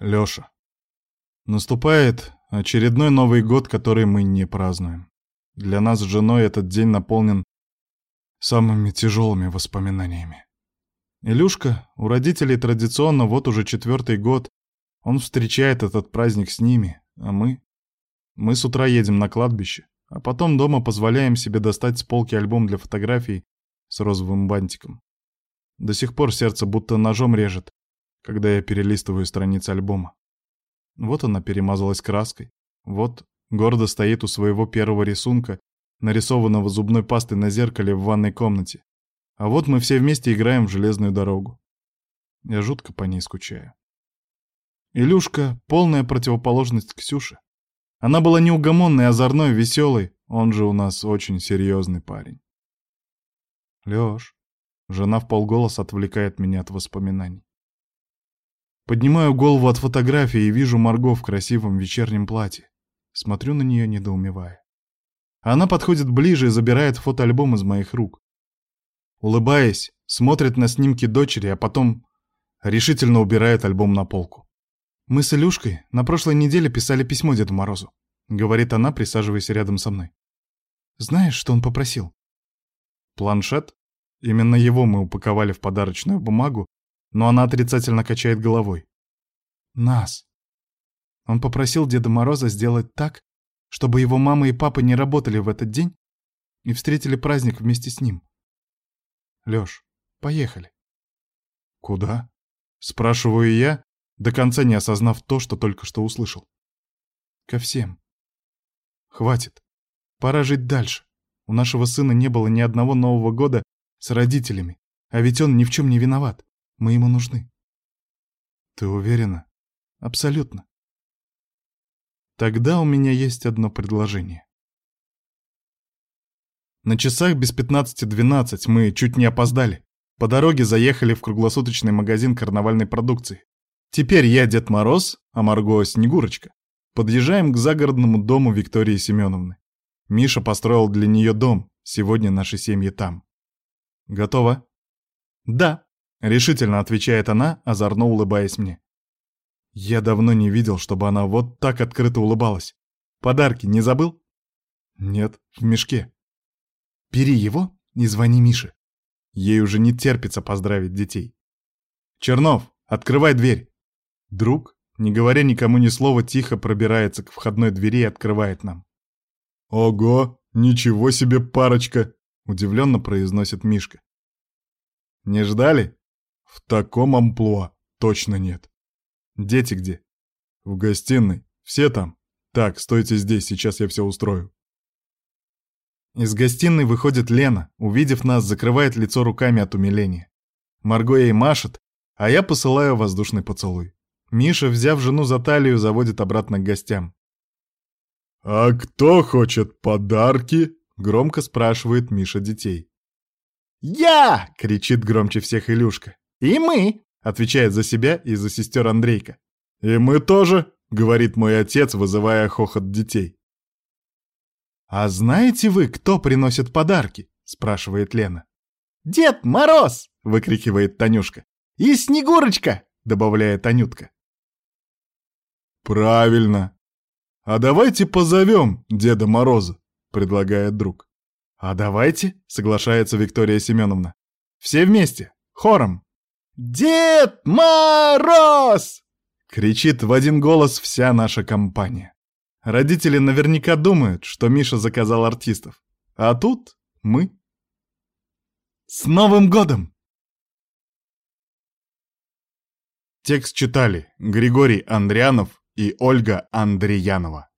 Лёша. Наступает очередной Новый год, который мы не празднуем. Для нас с женой этот день наполнен самыми тяжелыми воспоминаниями. Илюшка у родителей традиционно вот уже четвертый год. Он встречает этот праздник с ними, а мы... Мы с утра едем на кладбище, а потом дома позволяем себе достать с полки альбом для фотографий с розовым бантиком. До сих пор сердце будто ножом режет, когда я перелистываю страницы альбома. Вот она перемазалась краской. Вот гордо стоит у своего первого рисунка, нарисованного зубной пастой на зеркале в ванной комнате. А вот мы все вместе играем в железную дорогу. Я жутко по ней скучаю. Илюшка — полная противоположность Ксюше. Она была неугомонной, озорной, веселой. Он же у нас очень серьезный парень. Лёш, жена в полголоса отвлекает меня от воспоминаний. Поднимаю голову от фотографии и вижу Марго в красивом вечернем платье. Смотрю на нее, недоумевая. Она подходит ближе и забирает фотоальбом из моих рук. Улыбаясь, смотрит на снимки дочери, а потом решительно убирает альбом на полку. «Мы с Илюшкой на прошлой неделе писали письмо Деду Морозу», — говорит она, присаживаясь рядом со мной. «Знаешь, что он попросил?» «Планшет?» Именно его мы упаковали в подарочную бумагу но она отрицательно качает головой. Нас. Он попросил Деда Мороза сделать так, чтобы его мама и папа не работали в этот день и встретили праздник вместе с ним. Лёш, поехали. Куда? Спрашиваю я, до конца не осознав то, что только что услышал. Ко всем. Хватит. Пора жить дальше. У нашего сына не было ни одного Нового года с родителями, а ведь он ни в чем не виноват. Мы ему нужны. Ты уверена? Абсолютно. Тогда у меня есть одно предложение. На часах без 15-12 мы чуть не опоздали. По дороге заехали в круглосуточный магазин карнавальной продукции. Теперь я Дед Мороз, а Марго Снегурочка. Подъезжаем к загородному дому Виктории Семеновны. Миша построил для нее дом, сегодня наши семьи там. Готово? Да. Решительно отвечает она, озорно улыбаясь мне. Я давно не видел, чтобы она вот так открыто улыбалась. Подарки не забыл? Нет, в мешке. Бери его и звони Мише. Ей уже не терпится поздравить детей. Чернов, открывай дверь. Друг, не говоря никому ни слова, тихо пробирается к входной двери и открывает нам. Ого, ничего себе парочка, удивленно произносит Мишка. Не ждали? В таком амплуа точно нет. Дети где? В гостиной. Все там? Так, стойте здесь, сейчас я все устрою. Из гостиной выходит Лена, увидев нас, закрывает лицо руками от умиления. Марго ей машет, а я посылаю воздушный поцелуй. Миша, взяв жену за талию, заводит обратно к гостям. «А кто хочет подарки?» — громко спрашивает Миша детей. «Я!» — кричит громче всех Илюшка. «И мы!» — отвечает за себя и за сестер Андрейка. «И мы тоже!» — говорит мой отец, вызывая хохот детей. «А знаете вы, кто приносит подарки?» — спрашивает Лена. «Дед Мороз!» — выкрикивает Танюшка. «И Снегурочка!» — добавляет Анютка. «Правильно. А давайте позовем Деда Мороза», — предлагает друг. «А давайте», — соглашается Виктория Семеновна. «Все вместе, хором». «Дед Мороз!» — кричит в один голос вся наша компания. Родители наверняка думают, что Миша заказал артистов. А тут мы. С Новым годом! Текст читали Григорий Андрианов и Ольга Андреянова.